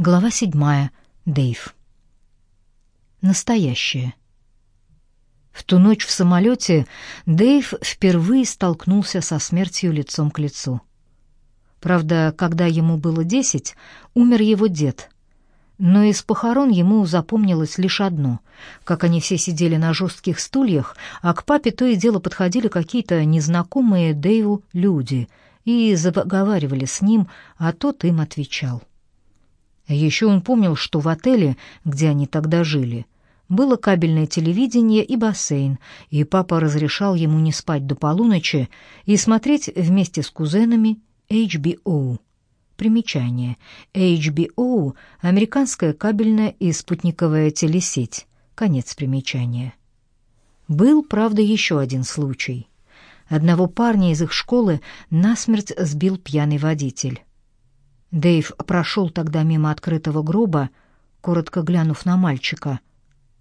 Глава седьмая. Дейв. Настоящее. В ту ночь в самолете Дейв впервые столкнулся со смертью лицом к лицу. Правда, когда ему было десять, умер его дед. Но из похорон ему запомнилось лишь одно, как они все сидели на жестких стульях, а к папе то и дело подходили какие-то незнакомые Дэйву люди и заговаривали с ним, а тот им отвечал. Еще он помнил, что в отеле, где они тогда жили, было кабельное телевидение и бассейн, и папа разрешал ему не спать до полуночи и смотреть вместе с кузенами HBO. Примечание. HBO — американская кабельная и спутниковая телесеть. Конец примечания. Был, правда, еще один случай. Одного парня из их школы насмерть сбил пьяный водитель. Дэйв прошел тогда мимо открытого гроба, коротко глянув на мальчика,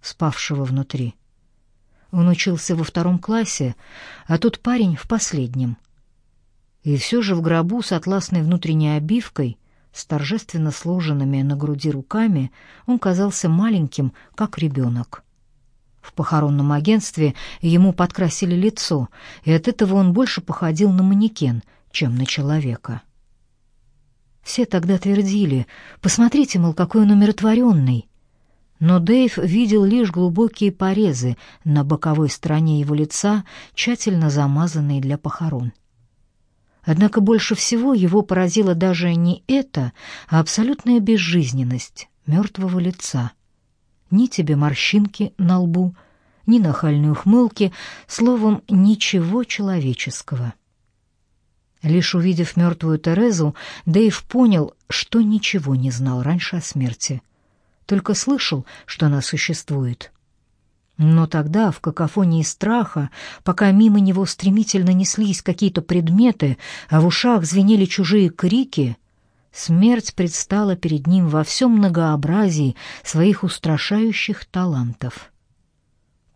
спавшего внутри. Он учился во втором классе, а тот парень в последнем. И все же в гробу с атласной внутренней обивкой, с торжественно сложенными на груди руками, он казался маленьким, как ребенок. В похоронном агентстве ему подкрасили лицо, и от этого он больше походил на манекен, чем на человека. Все тогда твердили, посмотрите, мол, какой он умиротворенный. Но Дэйв видел лишь глубокие порезы на боковой стороне его лица, тщательно замазанные для похорон. Однако больше всего его поразило даже не это, а абсолютная безжизненность мертвого лица. Ни тебе морщинки на лбу, ни нахальной ухмылки, словом, ничего человеческого. Лишь увидев мертвую Терезу, Дэйв понял, что ничего не знал раньше о смерти. Только слышал, что она существует. Но тогда, в какофонии страха, пока мимо него стремительно неслись какие-то предметы, а в ушах звенели чужие крики, смерть предстала перед ним во всем многообразии своих устрашающих талантов.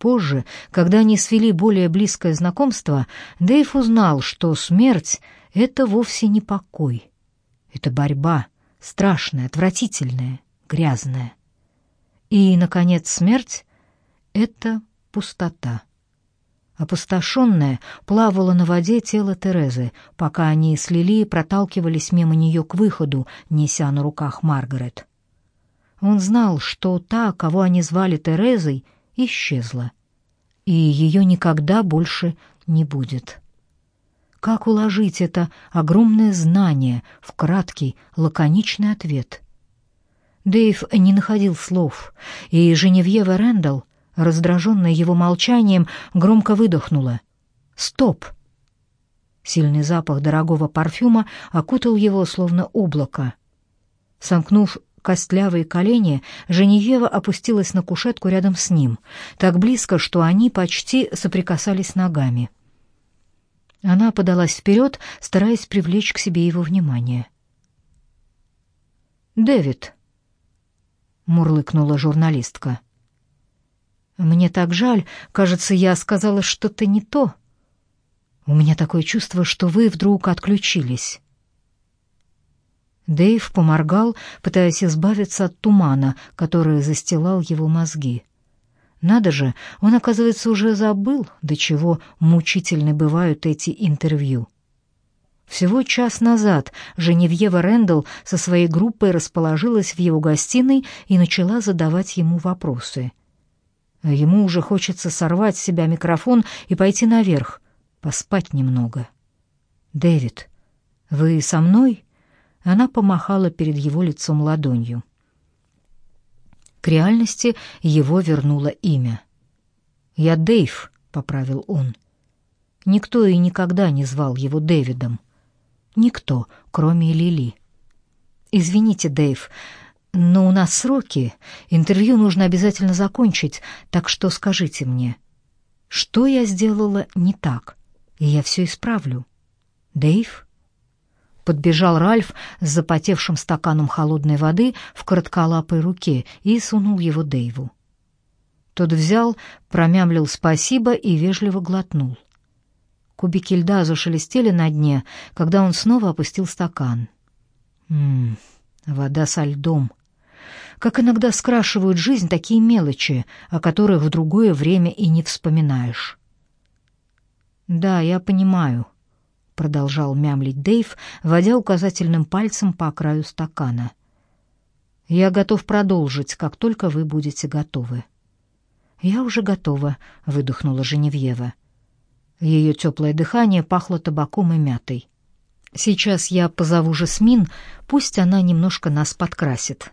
Позже, когда они свели более близкое знакомство, Дэйв узнал, что смерть — это вовсе не покой. Это борьба, страшная, отвратительная, грязная. И, наконец, смерть — это пустота. Опустошенное плавало на воде тело Терезы, пока они с Лили проталкивались мимо нее к выходу, неся на руках Маргарет. Он знал, что та, кого они звали Терезой, исчезла, и ее никогда больше не будет. Как уложить это огромное знание в краткий, лаконичный ответ? Дэйв не находил слов, и Женевьева Рэндалл, раздраженная его молчанием, громко выдохнула. «Стоп!» Сильный запах дорогого парфюма окутал его, словно облако. Сомкнув костлявые колени, Женевьева опустилась на кушетку рядом с ним, так близко, что они почти соприкасались ногами. Она подалась вперед, стараясь привлечь к себе его внимание. «Дэвид», — мурлыкнула журналистка. «Мне так жаль. Кажется, я сказала что-то не то. У меня такое чувство, что вы вдруг отключились». Дэйв поморгал, пытаясь избавиться от тумана, который застилал его мозги. Надо же, он, оказывается, уже забыл, до чего мучительны бывают эти интервью. Всего час назад Женевьева Рэндалл со своей группой расположилась в его гостиной и начала задавать ему вопросы. Ему уже хочется сорвать с себя микрофон и пойти наверх, поспать немного. «Дэвид, вы со мной?» Она помахала перед его лицом ладонью. К реальности его вернуло имя. «Я Дэйв», — поправил он. Никто и никогда не звал его Дэвидом. Никто, кроме Лили. «Извините, Дэйв, но у нас сроки. Интервью нужно обязательно закончить, так что скажите мне, что я сделала не так, и я все исправлю». «Дэйв?» Подбежал Ральф с запотевшим стаканом холодной воды в коротколапой руке и сунул его Дэйву. Тот взял, промямлил спасибо и вежливо глотнул. Кубики льда зашелестели на дне, когда он снова опустил стакан. Мм, вода со льдом. как иногда скрашивают жизнь такие мелочи, о которых в другое время и не вспоминаешь. «Да, я понимаю», — продолжал мямлить Дэйв, водя указательным пальцем по краю стакана. «Я готов продолжить, как только вы будете готовы». «Я уже готова», — выдохнула Женевьева. Ее теплое дыхание пахло табаком и мятой. «Сейчас я позову Жасмин, пусть она немножко нас подкрасит».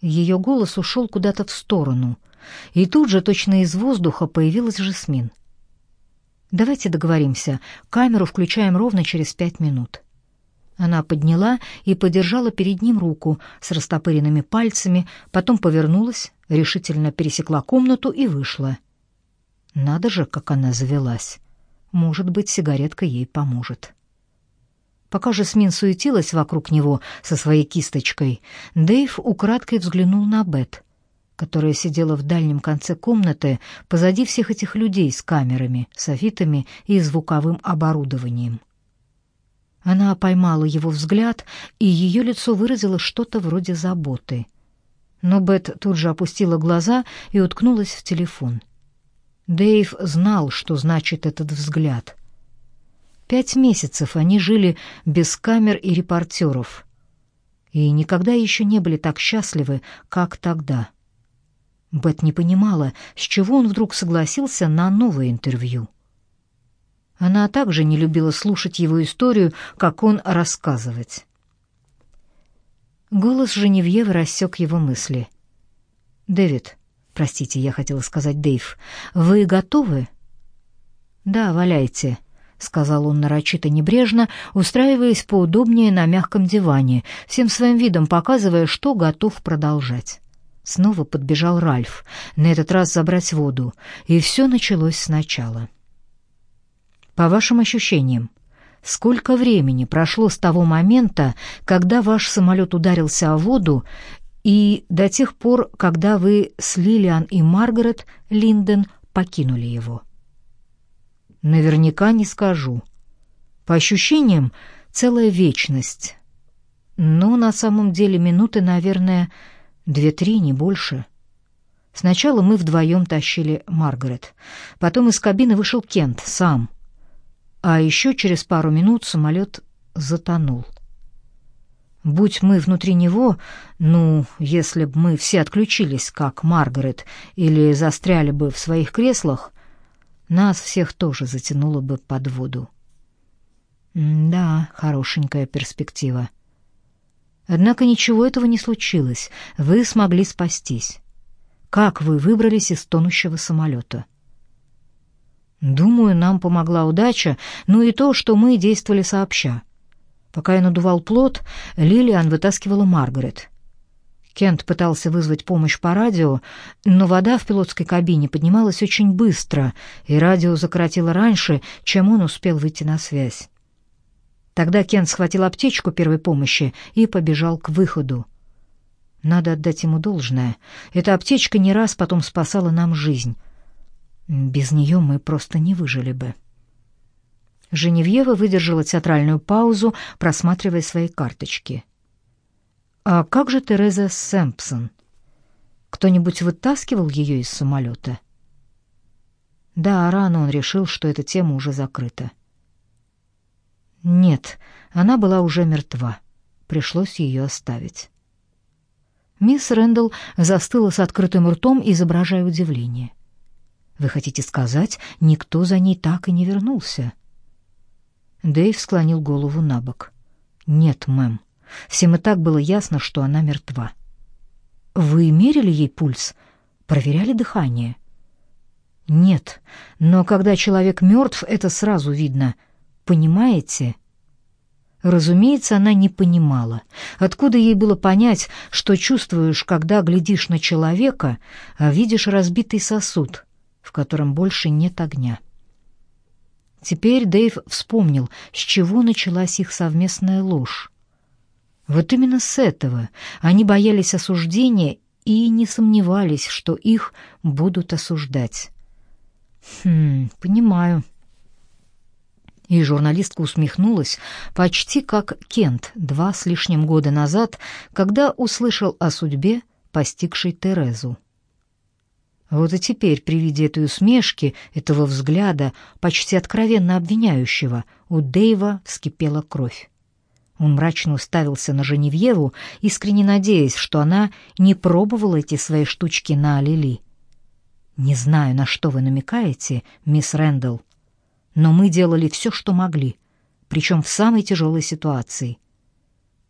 Ее голос ушел куда-то в сторону, и тут же точно из воздуха появилась Жасмин. «Давайте договоримся. Камеру включаем ровно через пять минут». Она подняла и подержала перед ним руку с растопыренными пальцами, потом повернулась, решительно пересекла комнату и вышла. Надо же, как она завелась. Может быть, сигаретка ей поможет. Пока Жасмин суетилась вокруг него со своей кисточкой, Дэйв украдкой взглянул на Бет, которая сидела в дальнем конце комнаты позади всех этих людей с камерами, софитами и звуковым оборудованием. Она поймала его взгляд, и ее лицо выразило что-то вроде заботы. Но Бет тут же опустила глаза и уткнулась в телефон. Дэйв знал, что значит этот взгляд — Пять месяцев они жили без камер и репортеров. И никогда еще не были так счастливы, как тогда. Бет не понимала, с чего он вдруг согласился на новое интервью. Она также не любила слушать его историю, как он рассказывать. Голос Женевьевы рассек его мысли. «Дэвид, простите, я хотела сказать Дэйв, вы готовы?» «Да, валяйте», — сказал он нарочито небрежно, устраиваясь поудобнее на мягком диване, всем своим видом показывая, что готов продолжать. Снова подбежал Ральф, на этот раз забрать воду, и все началось сначала. «По вашим ощущениям, сколько времени прошло с того момента, когда ваш самолет ударился о воду, и до тех пор, когда вы с Лилиан и Маргарет Линден покинули его?» Наверняка не скажу. По ощущениям, целая вечность. Но на самом деле минуты, наверное, две-три, не больше. Сначала мы вдвоем тащили Маргарет. Потом из кабины вышел Кент сам. А еще через пару минут самолет затонул. Будь мы внутри него, ну, если бы мы все отключились, как Маргарет, или застряли бы в своих креслах, нас всех тоже затянуло бы под воду. да, хорошенькая перспектива. Однако ничего этого не случилось. Вы смогли спастись. Как вы выбрались из тонущего самолета? Думаю, нам помогла удача, ну и то, что мы действовали сообща. Пока я надувал плот, Лилиан вытаскивала Маргарет. Кент пытался вызвать помощь по радио, но вода в пилотской кабине поднималась очень быстро, и радио закоротило раньше, чем он успел выйти на связь. Тогда Кент схватил аптечку первой помощи и побежал к выходу. Надо отдать ему должное. Эта аптечка не раз потом спасала нам жизнь. Без нее мы просто не выжили бы. Женевьева выдержала театральную паузу, просматривая свои карточки — «А как же Тереза Сэмпсон? Кто-нибудь вытаскивал ее из самолета?» Да, рано он решил, что эта тема уже закрыта. Нет, она была уже мертва. Пришлось ее оставить. Мисс Рэндалл застыла с открытым ртом, изображая удивление. «Вы хотите сказать, никто за ней так и не вернулся?» Дэйв склонил голову на бок. «Нет, мэм. Всем и так было ясно, что она мертва. Вы мерили ей пульс? Проверяли дыхание? Нет, но когда человек мертв, это сразу видно. Понимаете? Разумеется, она не понимала. Откуда ей было понять, что чувствуешь, когда глядишь на человека, а видишь разбитый сосуд, в котором больше нет огня? Теперь Дэйв вспомнил, с чего началась их совместная ложь. Вот именно с этого они боялись осуждения и не сомневались, что их будут осуждать. Хм, понимаю. И журналистка усмехнулась, почти как Кент два с лишним года назад, когда услышал о судьбе постигшей Терезу. Вот и теперь при виде этой усмешки, этого взгляда, почти откровенно обвиняющего, у Дэйва вскипела кровь. Он мрачно уставился на Женевьеву, искренне надеясь, что она не пробовала эти свои штучки на Лили. «Не знаю, на что вы намекаете, мисс Рэндалл, но мы делали все, что могли, причем в самой тяжелой ситуации.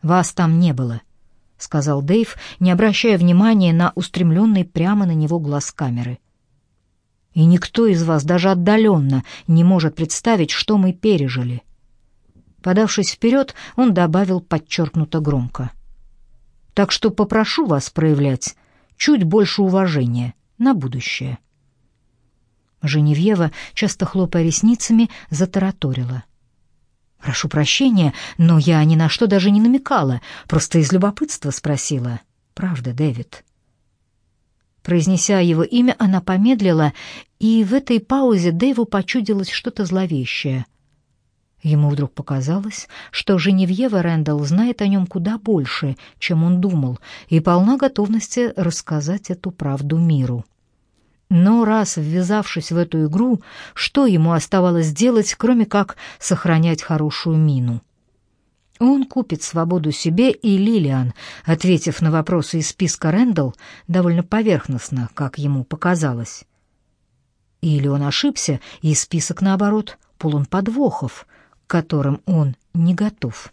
Вас там не было», — сказал Дэйв, не обращая внимания на устремленный прямо на него глаз камеры. «И никто из вас даже отдаленно не может представить, что мы пережили». Подавшись вперед, он добавил подчеркнуто громко. «Так что попрошу вас проявлять чуть больше уважения на будущее». Женевьева, часто хлопая ресницами, затараторила. «Прошу прощения, но я ни на что даже не намекала, просто из любопытства спросила. Правда, Дэвид?» Произнеся его имя, она помедлила, и в этой паузе Дэйву почудилось что-то зловещее. Ему вдруг показалось, что Женевьева Рэндалл знает о нем куда больше, чем он думал, и полна готовности рассказать эту правду миру. Но раз ввязавшись в эту игру, что ему оставалось делать, кроме как сохранять хорошую мину? Он купит свободу себе и Лилиан, ответив на вопросы из списка Рэндалл довольно поверхностно, как ему показалось. Или он ошибся, и список, наоборот, полон подвохов — к которым он не готов.